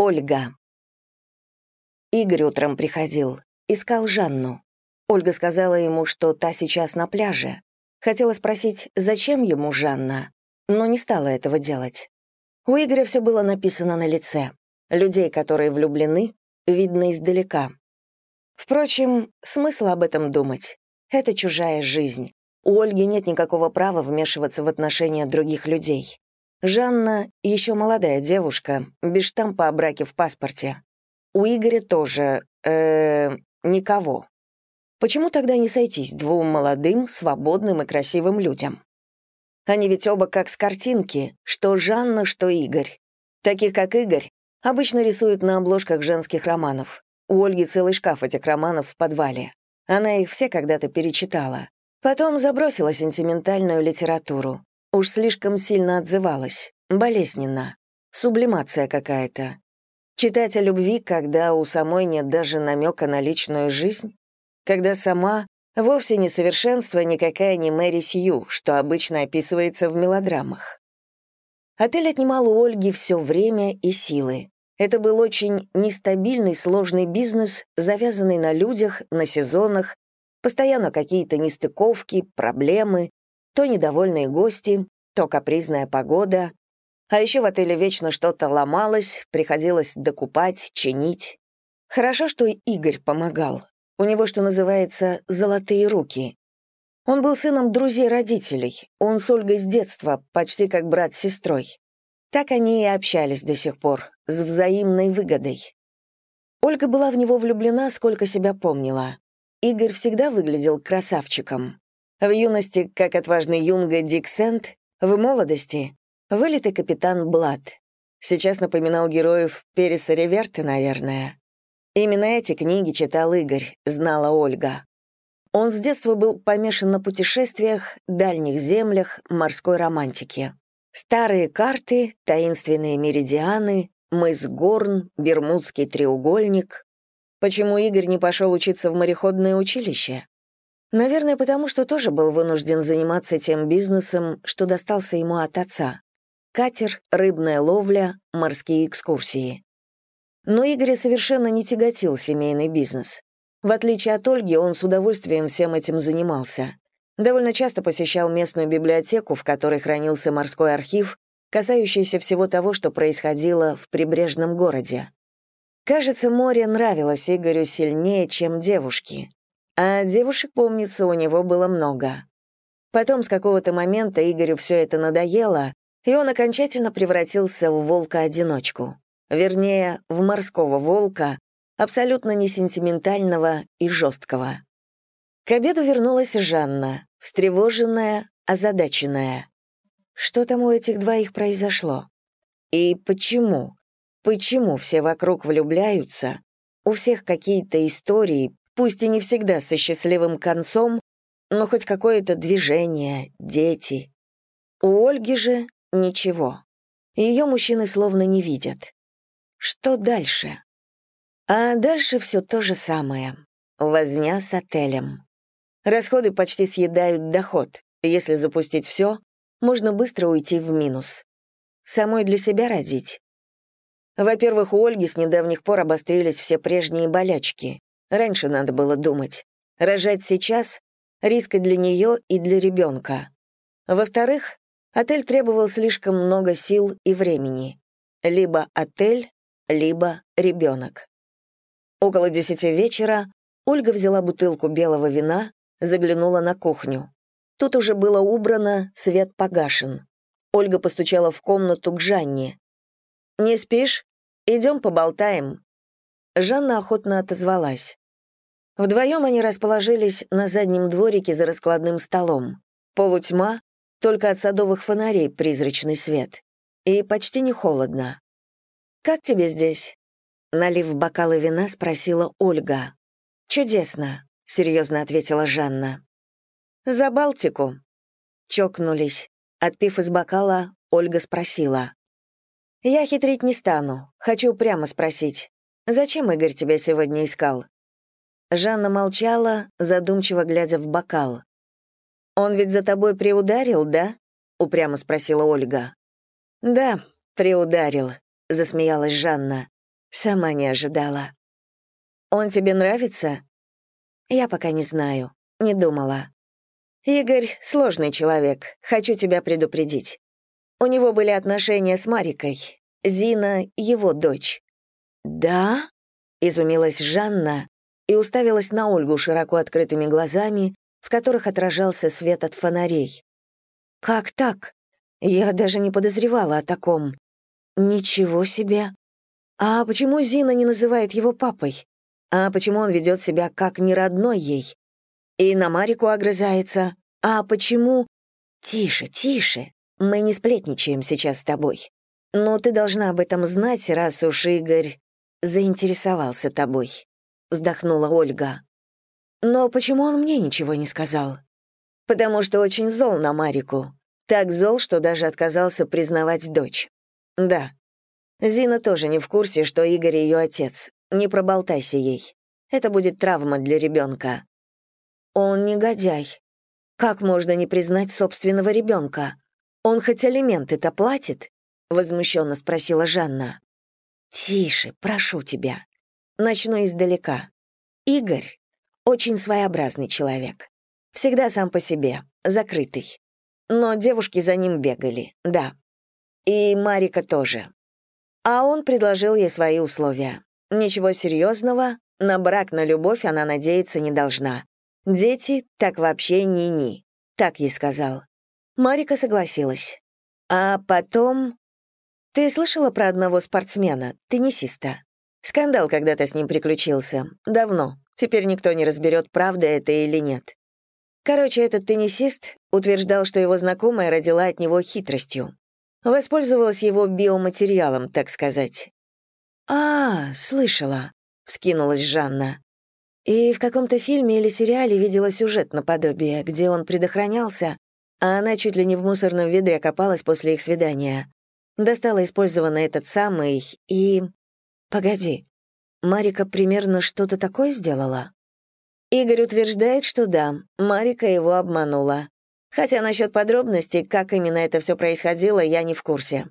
Ольга. Игорь утром приходил, искал Жанну. Ольга сказала ему, что та сейчас на пляже. Хотела спросить, зачем ему Жанна, но не стала этого делать. У Игоря все было написано на лице. Людей, которые влюблены, видно издалека. Впрочем, смысл об этом думать. Это чужая жизнь. У Ольги нет никакого права вмешиваться в отношения других людей. Жанна — еще молодая девушка, без штампа о браке в паспорте. У Игоря тоже, э, никого. Почему тогда не сойтись двум молодым, свободным и красивым людям? Они ведь оба как с картинки, что Жанна, что Игорь. Таких, как Игорь, обычно рисуют на обложках женских романов. У Ольги целый шкаф этих романов в подвале. Она их все когда-то перечитала. Потом забросила сентиментальную литературу. Уж слишком сильно отзывалась, болезненно. Сублимация какая-то. Читать о любви, когда у самой нет даже намека на личную жизнь? Когда сама вовсе не совершенство никакая не Мэри Сью, что обычно описывается в мелодрамах. Отель отнимал у Ольги все время и силы. Это был очень нестабильный, сложный бизнес, завязанный на людях, на сезонах, постоянно какие-то нестыковки, проблемы, то недовольные гости, то капризная погода. А еще в отеле вечно что-то ломалось, приходилось докупать, чинить. Хорошо, что и Игорь помогал. У него, что называется, золотые руки. Он был сыном друзей родителей. Он с Ольгой с детства, почти как брат с сестрой. Так они и общались до сих пор, с взаимной выгодой. Ольга была в него влюблена, сколько себя помнила. Игорь всегда выглядел красавчиком. В юности, как отважный юнга Дик Сент, в молодости — вылитый капитан Блад. Сейчас напоминал героев Переса Реверты, наверное. Именно эти книги читал Игорь, знала Ольга. Он с детства был помешан на путешествиях, дальних землях, морской романтике. Старые карты, таинственные меридианы, мыс Горн, Бермудский треугольник. Почему Игорь не пошел учиться в мореходное училище? Наверное, потому что тоже был вынужден заниматься тем бизнесом, что достался ему от отца. Катер, рыбная ловля, морские экскурсии. Но Игоря совершенно не тяготил семейный бизнес. В отличие от Ольги, он с удовольствием всем этим занимался. Довольно часто посещал местную библиотеку, в которой хранился морской архив, касающийся всего того, что происходило в прибрежном городе. Кажется, море нравилось Игорю сильнее, чем девушки. А девушек, помнится, у него было много. Потом с какого-то момента Игорю все это надоело, и он окончательно превратился в волка-одиночку. Вернее, в морского волка, абсолютно не сентиментального и жесткого. К обеду вернулась Жанна, встревоженная, озадаченная. Что там у этих двоих произошло? И почему? Почему все вокруг влюбляются? У всех какие-то истории, пусть и не всегда со счастливым концом, но хоть какое-то движение, дети. У Ольги же ничего. Ее мужчины словно не видят. Что дальше? А дальше все то же самое. Возня с отелем. Расходы почти съедают доход. Если запустить все, можно быстро уйти в минус. Самой для себя родить. Во-первых, у Ольги с недавних пор обострились все прежние болячки. Раньше надо было думать. Рожать сейчас — риск и для нее, и для ребенка. Во-вторых, отель требовал слишком много сил и времени. Либо отель, либо ребенок. Около десяти вечера Ольга взяла бутылку белого вина, заглянула на кухню. Тут уже было убрано, свет погашен. Ольга постучала в комнату к Жанне. «Не спишь? Идем поболтаем». Жанна охотно отозвалась. Вдвоем они расположились на заднем дворике за раскладным столом. Полутьма, только от садовых фонарей призрачный свет. И почти не холодно. «Как тебе здесь?» Налив бокалы вина, спросила Ольга. «Чудесно», — серьезно ответила Жанна. «За Балтику». Чокнулись. Отпив из бокала, Ольга спросила. «Я хитрить не стану. Хочу прямо спросить. Зачем Игорь тебя сегодня искал? Жанна молчала, задумчиво глядя в бокал. «Он ведь за тобой приударил, да?» — упрямо спросила Ольга. «Да, приударил», — засмеялась Жанна. Сама не ожидала. Он тебе нравится? Я пока не знаю, не думала. Игорь — сложный человек, хочу тебя предупредить. У него были отношения с Марикой. Зина — его дочь. «Да?» — изумилась Жанна и уставилась на Ольгу широко открытыми глазами, в которых отражался свет от фонарей. «Как так? Я даже не подозревала о таком. Ничего себе! А почему Зина не называет его папой? А почему он ведет себя как неродной ей? И на Марику огрызается. А почему... Тише, тише. Мы не сплетничаем сейчас с тобой. Но ты должна об этом знать, раз уж Игорь заинтересовался тобой. Вздохнула Ольга. Но почему он мне ничего не сказал? Потому что очень зол на Марику. Так зол, что даже отказался признавать дочь. Да. Зина тоже не в курсе, что Игорь ее отец. Не проболтайся ей. Это будет травма для ребенка. Он негодяй. Как можно не признать собственного ребенка? Он хоть алименты-то платит? Возмущенно спросила Жанна. Тише, прошу тебя. Начну издалека. Игорь — очень своеобразный человек. Всегда сам по себе, закрытый. Но девушки за ним бегали, да. И Марика тоже. А он предложил ей свои условия. Ничего серьезного, на брак, на любовь она надеяться не должна. Дети — так вообще ни-ни, так ей сказал. Марика согласилась. А потом... Ты слышала про одного спортсмена, теннисиста? Скандал когда-то с ним приключился. Давно. Теперь никто не разберет, правда это или нет. Короче, этот теннисист утверждал, что его знакомая родила от него хитростью. Воспользовалась его биоматериалом, так сказать. «А, слышала», — вскинулась Жанна. И в каком-то фильме или сериале видела сюжет наподобие, где он предохранялся, а она чуть ли не в мусорном ведре копалась после их свидания. Достала использованный этот самый и... Погоди, Марика примерно что-то такое сделала? Игорь утверждает, что да, Марика его обманула. Хотя насчет подробностей, как именно это все происходило, я не в курсе.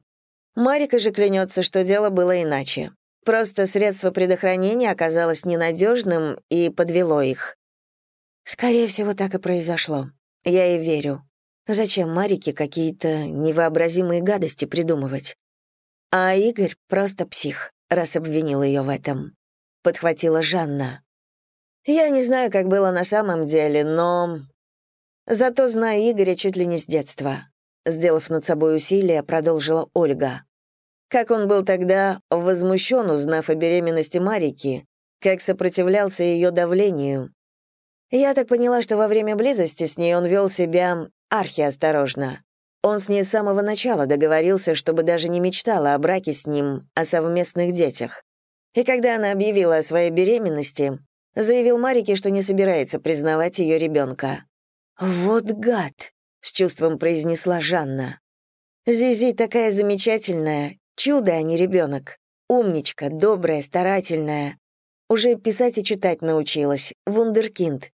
Марика же клянется, что дело было иначе. Просто средство предохранения оказалось ненадежным и подвело их. Скорее всего, так и произошло. Я и верю. Зачем Марике какие-то невообразимые гадости придумывать? А Игорь просто псих, раз обвинил ее в этом. Подхватила Жанна. Я не знаю, как было на самом деле, но... Зато знаю Игоря чуть ли не с детства. Сделав над собой усилие, продолжила Ольга. Как он был тогда возмущен, узнав о беременности Марики, как сопротивлялся ее давлению. Я так поняла, что во время близости с ней он вел себя архиосторожно. Он с ней с самого начала договорился, чтобы даже не мечтала о браке с ним, о совместных детях. И когда она объявила о своей беременности, заявил Марике, что не собирается признавать ее ребенка. «Вот гад!» — с чувством произнесла Жанна. «Зизи такая замечательная, чудо, а не ребенок. Умничка, добрая, старательная. Уже писать и читать научилась, вундеркинд.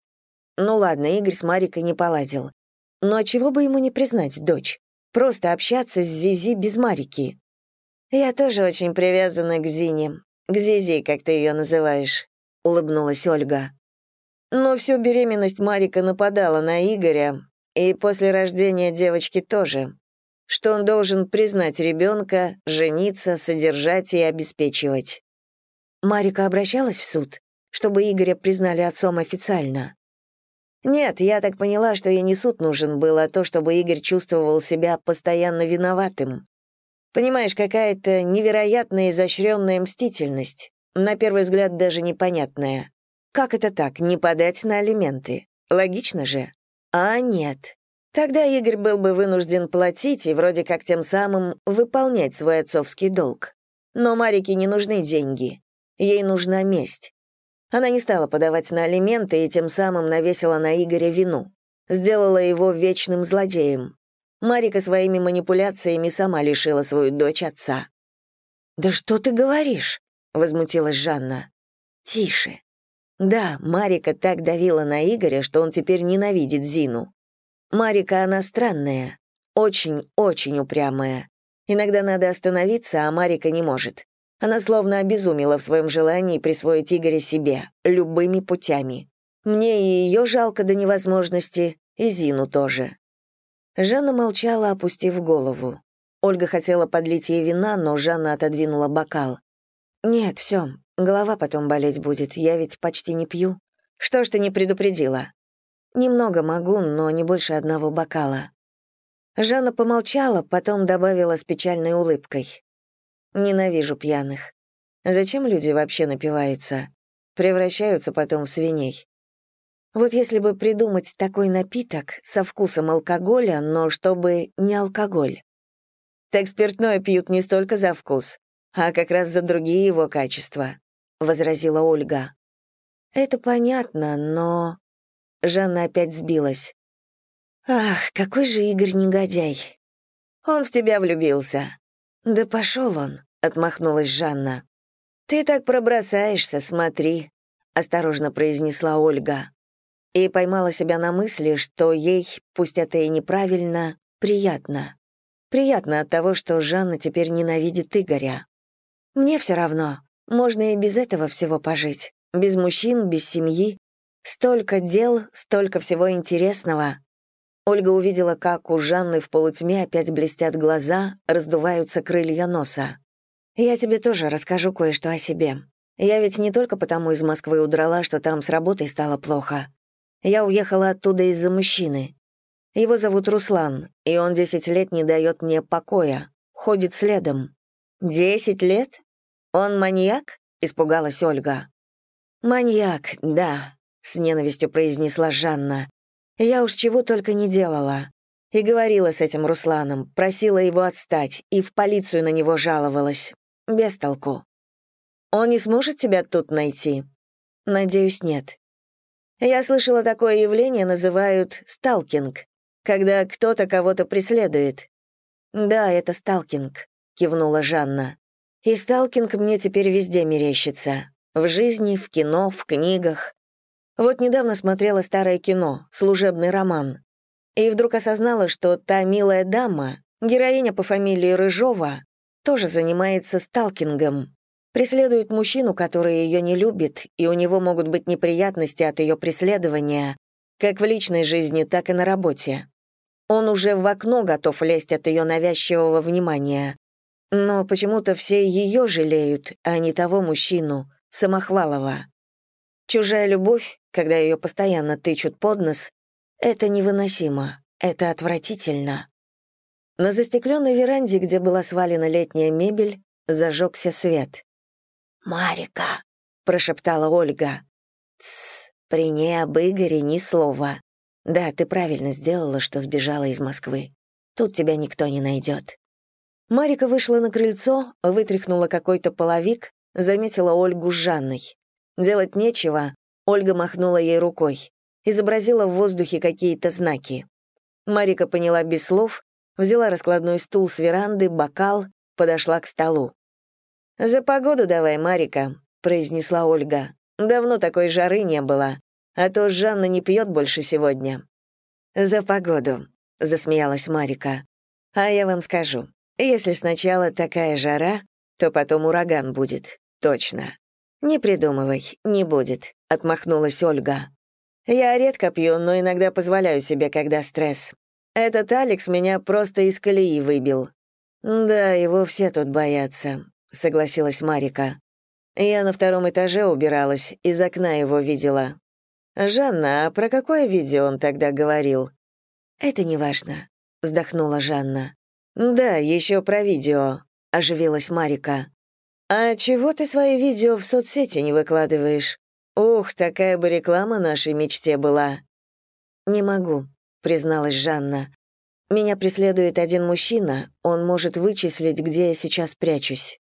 Ну ладно, Игорь с Марикой не поладил. Но чего бы ему не признать дочь? Просто общаться с Зизи без Марики. Я тоже очень привязана к Зине, к Зизи, как ты ее называешь. — улыбнулась Ольга. Но всю беременность Марика нападала на Игоря, и после рождения девочки тоже, что он должен признать ребенка, жениться, содержать и обеспечивать. Марика обращалась в суд, чтобы Игоря признали отцом официально. Нет, я так поняла, что ей не суд нужен был, а то, чтобы Игорь чувствовал себя постоянно виноватым. Понимаешь, какая-то невероятная изощренная мстительность на первый взгляд даже непонятное. Как это так, не подать на алименты? Логично же. А нет. Тогда Игорь был бы вынужден платить и вроде как тем самым выполнять свой отцовский долг. Но Марике не нужны деньги. Ей нужна месть. Она не стала подавать на алименты и тем самым навесила на Игоря вину. Сделала его вечным злодеем. Марика своими манипуляциями сама лишила свою дочь отца. «Да что ты говоришь?» — возмутилась Жанна. «Тише. Да, Марика так давила на Игоря, что он теперь ненавидит Зину. Марика, она странная, очень-очень упрямая. Иногда надо остановиться, а Марика не может. Она словно обезумела в своем желании присвоить Игоря себе, любыми путями. Мне и ее жалко до невозможности, и Зину тоже. Жанна молчала, опустив голову. Ольга хотела подлить ей вина, но Жанна отодвинула бокал. «Нет, все, голова потом болеть будет, я ведь почти не пью. Что ж ты не предупредила?» «Немного могу, но не больше одного бокала». Жанна помолчала, потом добавила с печальной улыбкой. Ненавижу пьяных. Зачем люди вообще напиваются? Превращаются потом в свиней. Вот если бы придумать такой напиток со вкусом алкоголя, но чтобы не алкоголь. Так спиртное пьют не столько за вкус, а как раз за другие его качества, возразила Ольга. Это понятно, но Жанна опять сбилась. Ах, какой же Игорь негодяй. Он в тебя влюбился. «Да пошел он», — отмахнулась Жанна. «Ты так пробросаешься, смотри», — осторожно произнесла Ольга. И поймала себя на мысли, что ей, пусть это и неправильно, приятно. Приятно от того, что Жанна теперь ненавидит Игоря. «Мне все равно. Можно и без этого всего пожить. Без мужчин, без семьи. Столько дел, столько всего интересного. Ольга увидела, как у Жанны в полутьме опять блестят глаза, раздуваются крылья носа. «Я тебе тоже расскажу кое-что о себе. Я ведь не только потому из Москвы удрала, что там с работой стало плохо. Я уехала оттуда из-за мужчины. Его зовут Руслан, и он 10 лет не дает мне покоя, ходит следом. «Десять лет? Он маньяк?» — испугалась Ольга. «Маньяк, да», — с ненавистью произнесла Жанна. Я уж чего только не делала. И говорила с этим Русланом, просила его отстать, и в полицию на него жаловалась. Без толку. Он не сможет тебя тут найти? Надеюсь, нет. Я слышала, такое явление называют сталкинг, когда кто-то кого-то преследует. Да, это сталкинг, кивнула Жанна. И сталкинг мне теперь везде мерещится. В жизни, в кино, в книгах. Вот недавно смотрела старое кино, служебный роман, и вдруг осознала, что та милая дама, героиня по фамилии Рыжова, тоже занимается сталкингом. Преследует мужчину, который ее не любит, и у него могут быть неприятности от ее преследования, как в личной жизни, так и на работе. Он уже в окно готов лезть от ее навязчивого внимания. Но почему-то все ее жалеют, а не того мужчину, Самохвалова. Чужая любовь, когда ее постоянно тычут под нос, это невыносимо, это отвратительно. На застекленной веранде, где была свалена летняя мебель, зажегся свет. «Марика», — прошептала Ольга. «Тссс, при ней об Игоре ни слова. Да, ты правильно сделала, что сбежала из Москвы. Тут тебя никто не найдет». Марика вышла на крыльцо, вытряхнула какой-то половик, заметила Ольгу с Жанной. Делать нечего, Ольга махнула ей рукой, изобразила в воздухе какие-то знаки. Марика поняла без слов, взяла раскладной стул с веранды, бокал, подошла к столу. «За погоду давай, Марика», — произнесла Ольга. «Давно такой жары не было, а то Жанна не пьет больше сегодня». «За погоду», — засмеялась Марика. «А я вам скажу, если сначала такая жара, то потом ураган будет, точно». «Не придумывай, не будет», — отмахнулась Ольга. «Я редко пью, но иногда позволяю себе, когда стресс. Этот Алекс меня просто из колеи выбил». «Да, его все тут боятся», — согласилась Марика. «Я на втором этаже убиралась, из окна его видела». «Жанна, а про какое видео он тогда говорил?» «Это не важно», — вздохнула Жанна. «Да, еще про видео», — оживилась Марика. «А чего ты свои видео в соцсети не выкладываешь? Ух, такая бы реклама нашей мечте была». «Не могу», — призналась Жанна. «Меня преследует один мужчина, он может вычислить, где я сейчас прячусь».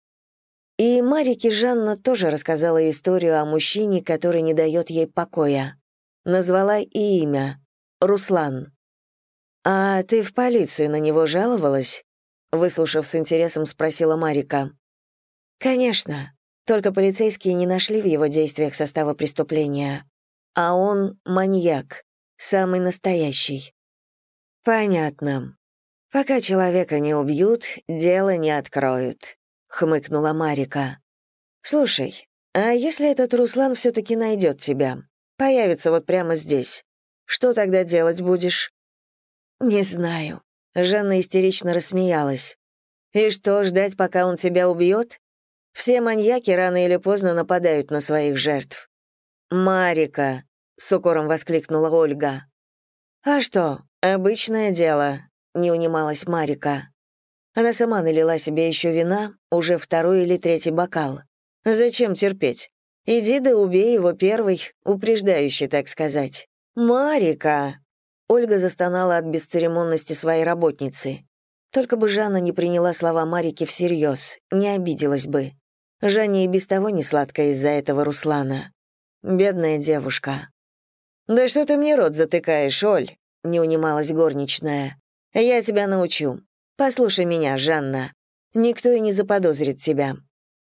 И Марике Жанна тоже рассказала историю о мужчине, который не дает ей покоя. Назвала и имя — Руслан. «А ты в полицию на него жаловалась?» Выслушав с интересом, спросила Марика. Конечно, только полицейские не нашли в его действиях состава преступления. А он маньяк, самый настоящий. Понятно. Пока человека не убьют, дело не откроют, хмыкнула Марика. «Слушай, а если этот Руслан все-таки найдет тебя? Появится вот прямо здесь. Что тогда делать будешь?» «Не знаю». Жанна истерично рассмеялась. «И что, ждать, пока он тебя убьет? Все маньяки рано или поздно нападают на своих жертв». «Марика!» — с укором воскликнула Ольга. «А что, обычное дело», — не унималась Марика. Она сама налила себе еще вина, уже второй или третий бокал. «Зачем терпеть? Иди да убей его первый, упреждающий, так сказать». «Марика!» Ольга застонала от бесцеремонности своей работницы. Только бы Жанна не приняла слова Марики всерьез, не обиделась бы. Жанне и без того не сладко из-за этого Руслана. Бедная девушка. «Да что ты мне рот затыкаешь, Оль?» — не унималась горничная. «Я тебя научу. Послушай меня, Жанна. Никто и не заподозрит тебя.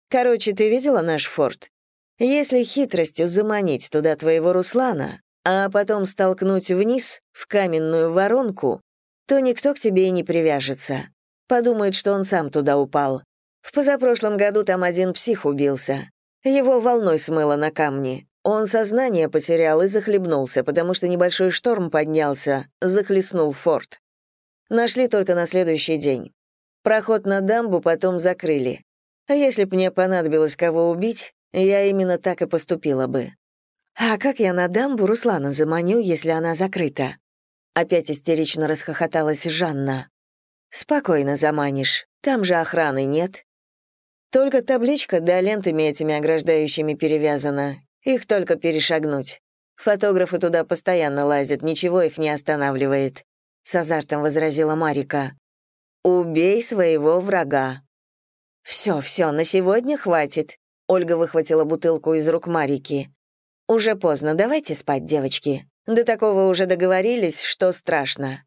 Короче, ты видела наш форт? Если хитростью заманить туда твоего Руслана, а потом столкнуть вниз, в каменную воронку, то никто к тебе и не привяжется. Подумает, что он сам туда упал. В позапрошлом году там один псих убился. Его волной смыло на камни. Он сознание потерял и захлебнулся, потому что небольшой шторм поднялся, захлестнул форт. Нашли только на следующий день. Проход на дамбу потом закрыли. А если б мне понадобилось кого убить, я именно так и поступила бы. А как я на дамбу Руслана заманю, если она закрыта? Опять истерично расхохоталась Жанна. Спокойно заманишь, там же охраны нет. Только табличка да лентами этими ограждающими перевязана, их только перешагнуть. Фотографы туда постоянно лазят, ничего их не останавливает», — с азартом возразила Марика. «Убей своего врага». «Все, все, на сегодня хватит», — Ольга выхватила бутылку из рук Марики. «Уже поздно, давайте спать, девочки. До такого уже договорились, что страшно».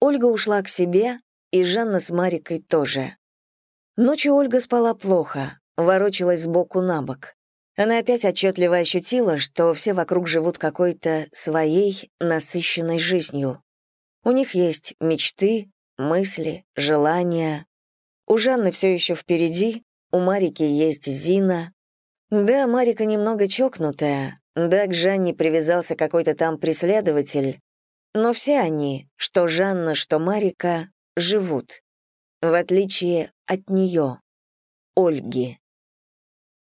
Ольга ушла к себе, и Жанна с Марикой тоже. Ночью Ольга спала плохо, ворочалась сбоку на бок. Она опять отчетливо ощутила, что все вокруг живут какой-то своей, насыщенной жизнью. У них есть мечты, мысли, желания. У Жанны все еще впереди, у Марики есть Зина. Да, Марика немного чокнутая, да, к Жанне привязался какой-то там преследователь, но все они, что Жанна, что Марика, живут. В отличие от нее, Ольги.